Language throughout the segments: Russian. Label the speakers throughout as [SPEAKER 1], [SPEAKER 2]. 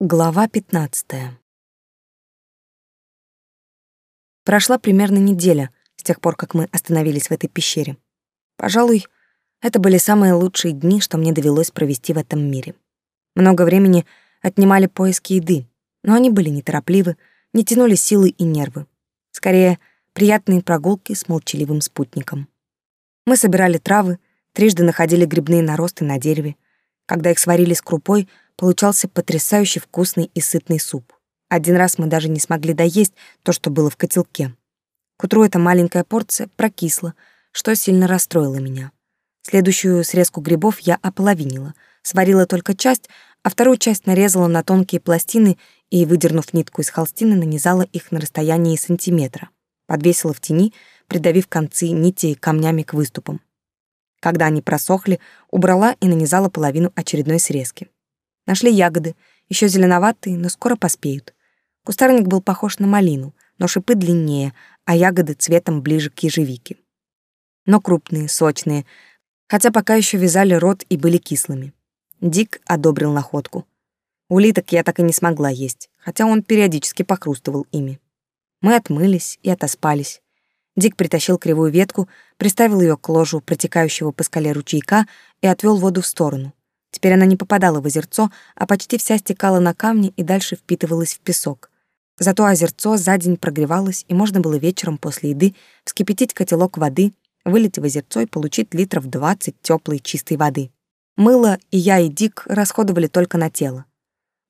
[SPEAKER 1] Глава 15. Прошла примерно неделя с тех пор, как мы остановились в этой пещере. Пожалуй, это были самые лучшие дни, что мне довелось провести в этом мире. Много времени отнимали поиски еды, но они были неторопливы, не тянули силы и нервы. Скорее, приятные прогулки с молчаливым спутником. Мы собирали травы, трижды находили грибные наросты на дереве. Когда их сварили с крупой — получался потрясающе вкусный и сытный суп. Один раз мы даже не смогли доесть то, что было в котелке. К утру эта маленькая порция прокисла, что сильно расстроило меня. Следующую срезку грибов я ополовинила, сварила только часть, а вторую часть нарезала на тонкие пластины и, выдернув нитку из холстины, нанизала их на расстоянии сантиметра. Подвесила в тени, придавив концы нити камнями к выступам. Когда они просохли, убрала и нанизала половину очередной срезки. Нашли ягоды, еще зеленоватые, но скоро поспеют. Кустарник был похож на малину, но шипы длиннее, а ягоды цветом ближе к ежевике. Но крупные, сочные, хотя пока еще вязали рот и были кислыми. Дик одобрил находку. Улиток я так и не смогла есть, хотя он периодически похрустывал ими. Мы отмылись и отоспались. Дик притащил кривую ветку, приставил ее к ложу протекающего по скале ручейка и отвел воду в сторону. Теперь она не попадала в озерцо, а почти вся стекала на камни и дальше впитывалась в песок. Зато озерцо за день прогревалось, и можно было вечером после еды вскипятить котелок воды, вылить в озерцо и получить литров 20 теплой чистой воды. Мыло и я, и Дик расходовали только на тело.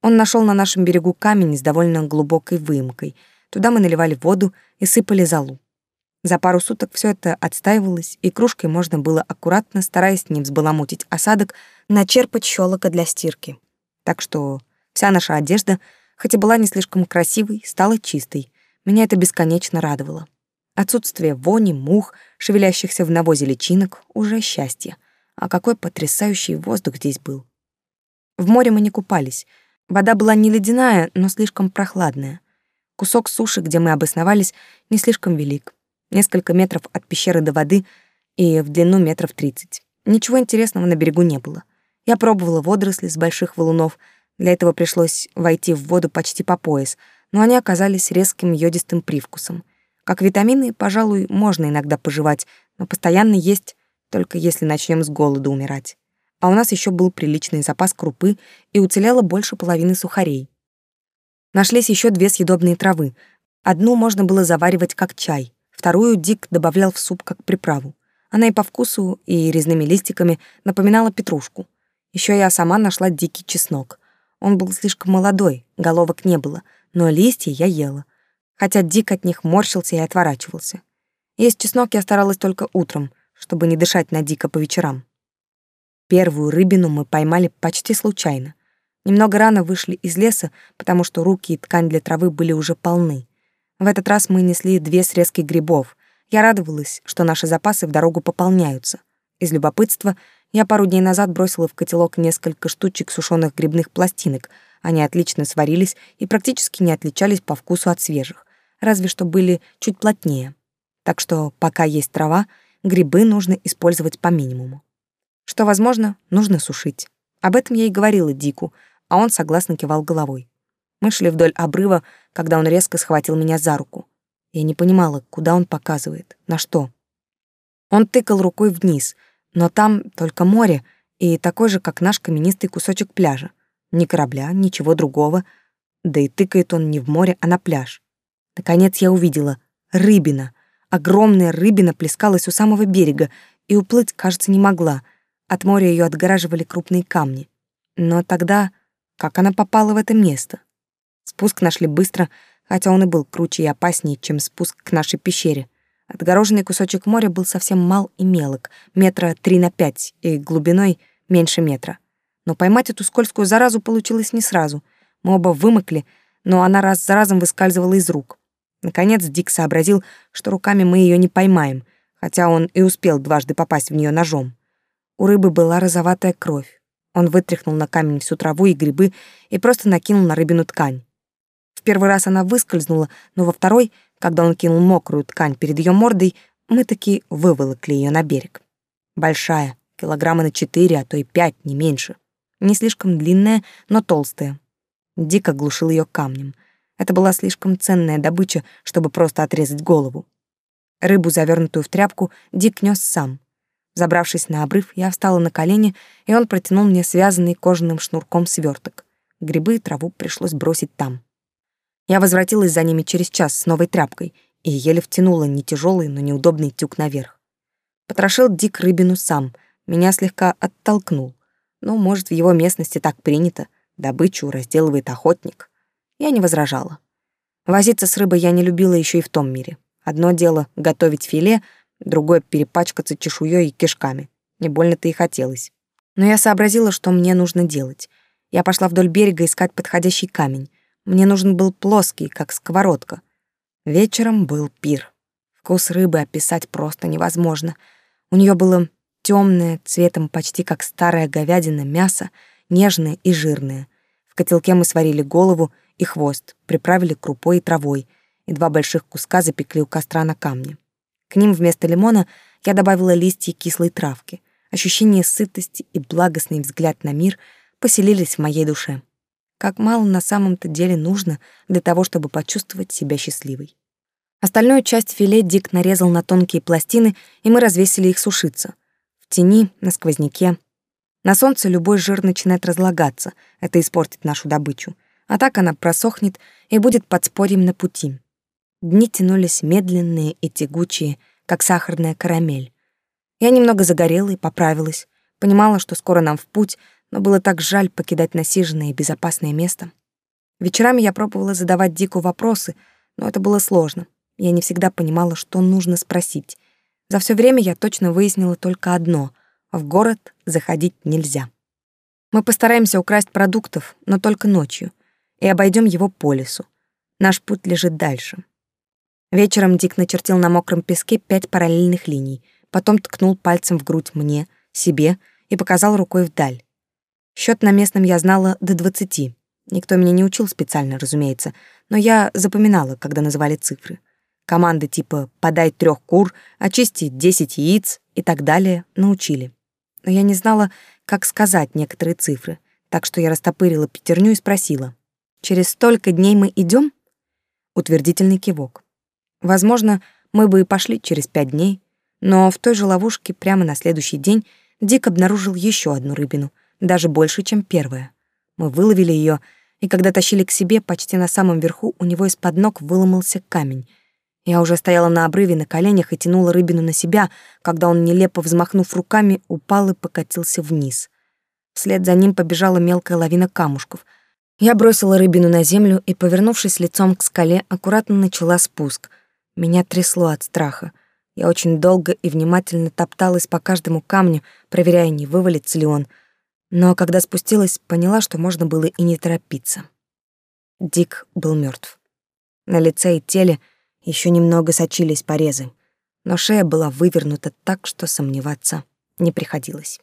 [SPEAKER 1] Он нашел на нашем берегу камень с довольно глубокой выемкой. Туда мы наливали воду и сыпали золу. За пару суток все это отстаивалось, и кружкой можно было аккуратно, стараясь не взбаламутить осадок, начерпать щелока для стирки. Так что вся наша одежда, хоть и была не слишком красивой, стала чистой. Меня это бесконечно радовало. Отсутствие вони, мух, шевелящихся в навозе личинок — уже счастье. А какой потрясающий воздух здесь был. В море мы не купались. Вода была не ледяная, но слишком прохладная. Кусок суши, где мы обосновались, не слишком велик несколько метров от пещеры до воды и в длину метров тридцать. Ничего интересного на берегу не было. Я пробовала водоросли с больших валунов, для этого пришлось войти в воду почти по пояс, но они оказались резким йодистым привкусом. Как витамины, пожалуй, можно иногда пожевать, но постоянно есть, только если начнем с голоду умирать. А у нас еще был приличный запас крупы и уцелело больше половины сухарей. Нашлись еще две съедобные травы. Одну можно было заваривать как чай, Вторую Дик добавлял в суп как приправу. Она и по вкусу, и резными листиками напоминала петрушку. Еще я сама нашла дикий чеснок. Он был слишком молодой, головок не было, но листья я ела. Хотя Дик от них морщился и отворачивался. Есть чеснок я старалась только утром, чтобы не дышать на Дика по вечерам. Первую рыбину мы поймали почти случайно. Немного рано вышли из леса, потому что руки и ткань для травы были уже полны. В этот раз мы несли две срезки грибов. Я радовалась, что наши запасы в дорогу пополняются. Из любопытства я пару дней назад бросила в котелок несколько штучек сушеных грибных пластинок. Они отлично сварились и практически не отличались по вкусу от свежих, разве что были чуть плотнее. Так что пока есть трава, грибы нужно использовать по минимуму. Что возможно, нужно сушить. Об этом я и говорила Дику, а он согласно кивал головой. Мы шли вдоль обрыва, когда он резко схватил меня за руку. Я не понимала, куда он показывает, на что. Он тыкал рукой вниз, но там только море и такой же, как наш каменистый кусочек пляжа. Ни корабля, ничего другого. Да и тыкает он не в море, а на пляж. Наконец я увидела рыбина. Огромная рыбина плескалась у самого берега и уплыть, кажется, не могла. От моря ее отгораживали крупные камни. Но тогда как она попала в это место? Спуск нашли быстро, хотя он и был круче и опаснее, чем спуск к нашей пещере. Отгороженный кусочек моря был совсем мал и мелок, метра три на пять, и глубиной меньше метра. Но поймать эту скользкую заразу получилось не сразу. Мы оба вымокли, но она раз за разом выскальзывала из рук. Наконец Дик сообразил, что руками мы ее не поймаем, хотя он и успел дважды попасть в нее ножом. У рыбы была розоватая кровь. Он вытряхнул на камень всю траву и грибы и просто накинул на рыбину ткань. Первый раз она выскользнула, но во второй, когда он кинул мокрую ткань перед ее мордой, мы таки выволокли ее на берег. Большая, килограмма на четыре, а то и пять, не меньше. Не слишком длинная, но толстая. Дик оглушил ее камнем. Это была слишком ценная добыча, чтобы просто отрезать голову. Рыбу, завернутую в тряпку, Дик нес сам. Забравшись на обрыв, я встала на колени, и он протянул мне связанный кожаным шнурком сверток. Грибы и траву пришлось бросить там. Я возвратилась за ними через час с новой тряпкой и еле втянула не тяжелый, но неудобный тюк наверх. Потрошил Дик рыбину сам, меня слегка оттолкнул. Ну, может, в его местности так принято, добычу разделывает охотник. Я не возражала. Возиться с рыбой я не любила еще и в том мире. Одно дело — готовить филе, другое — перепачкаться чешуей и кишками. Не больно-то и хотелось. Но я сообразила, что мне нужно делать. Я пошла вдоль берега искать подходящий камень. Мне нужен был плоский, как сковородка. Вечером был пир. Вкус рыбы описать просто невозможно. У нее было темное, цветом почти как старая говядина, мясо, нежное и жирное. В котелке мы сварили голову и хвост, приправили крупой и травой, и два больших куска запекли у костра на камне. К ним вместо лимона я добавила листья кислой травки. Ощущение сытости и благостный взгляд на мир поселились в моей душе. Как мало на самом-то деле нужно для того, чтобы почувствовать себя счастливой. Остальную часть филе Дик нарезал на тонкие пластины, и мы развесили их сушиться. В тени, на сквозняке. На солнце любой жир начинает разлагаться, это испортит нашу добычу. А так она просохнет и будет подспорьем на пути. Дни тянулись медленные и тягучие, как сахарная карамель. Я немного загорела и поправилась. Понимала, что скоро нам в путь, но было так жаль покидать насиженное и безопасное место. Вечерами я пробовала задавать Дику вопросы, но это было сложно. Я не всегда понимала, что нужно спросить. За все время я точно выяснила только одно — в город заходить нельзя. Мы постараемся украсть продуктов, но только ночью, и обойдем его по лесу. Наш путь лежит дальше. Вечером Дик начертил на мокром песке пять параллельных линий, потом ткнул пальцем в грудь мне, себе и показал рукой вдаль. Счет на местном я знала до двадцати. Никто меня не учил специально, разумеется, но я запоминала, когда называли цифры. Команды типа «подай трех кур», «очисти десять яиц» и так далее научили. Но я не знала, как сказать некоторые цифры, так что я растопырила пятерню и спросила. «Через столько дней мы идем? Утвердительный кивок. Возможно, мы бы и пошли через пять дней, но в той же ловушке прямо на следующий день Дик обнаружил еще одну рыбину, даже больше, чем первая. Мы выловили ее, и когда тащили к себе, почти на самом верху у него из-под ног выломался камень, я уже стояла на обрыве на коленях и тянула рыбину на себя, когда он, нелепо взмахнув руками, упал и покатился вниз. Вслед за ним побежала мелкая лавина камушков. Я бросила рыбину на землю и, повернувшись лицом к скале, аккуратно начала спуск. Меня трясло от страха. Я очень долго и внимательно топталась по каждому камню, проверяя, не вывалится ли он. Но когда спустилась, поняла, что можно было и не торопиться. Дик был мертв. На лице и теле — еще немного сочились порезы, но шея была вывернута так, что сомневаться не приходилось.